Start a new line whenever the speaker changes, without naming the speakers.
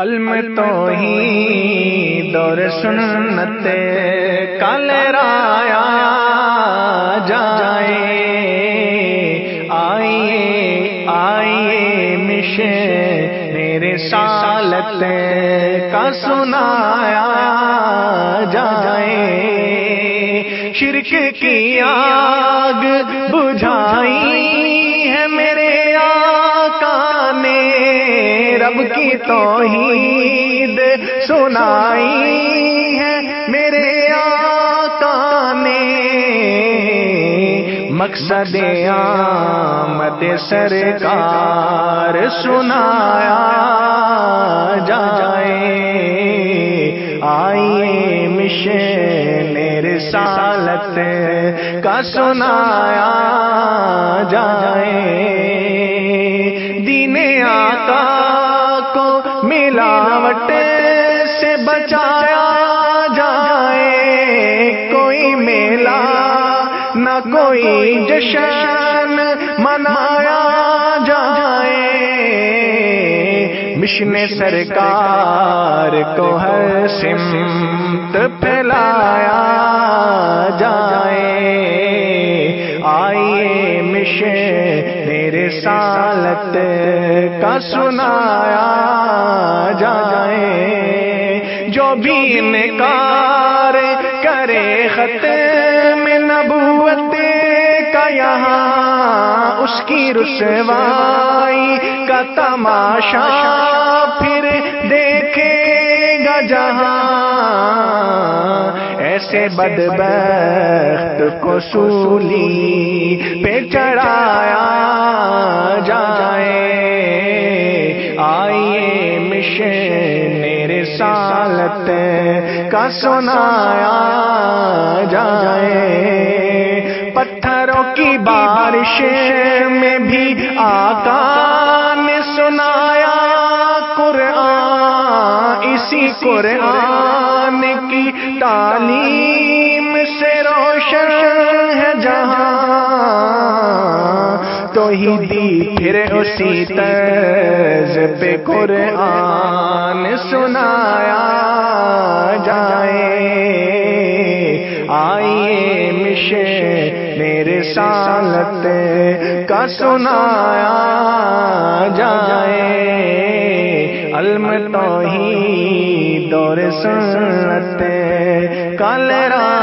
الم تو ہی دور سنت کل رایا جائے۔ آئیے آئیے مش میرے سالت کا سنایا جائے۔ شرک کی آگ بجھائی۔ رب کی توحید سنائی ہے میرے آقا نے۔ مقصد آمد سرکار سنایا جائے۔ آئیے مشن رسالت کا سنایا جائے۔ ملاوٹ سے بچایا جائے، کوئی میلہ نہ کوئی جشن منایا جائے۔ مشن سرکار کو ہر سمت پھیلایا جائے۔ میرے سالت کا سنایا جائے، جو بھی انکار کرے خط میں نبوت کا یہاں اس کی رسوائی کا تماشا پھر دیکھے گا جہاں ایسے بدبخت کو سولی پہ چڑھایا میرے سالت کا سنایا جائے۔ پتھروں کی بارش میں بھی آقا نے سنایا۔ قرآن، اسی قرآن کی تعلیم سے روشن ہے جہاں تو ہی دی پھر اسی طرز پہ قرآن سنایا جائے۔ آئیے مشن میرے سالت کا سنایا جائے۔ الم تو ہی دور سنت کل را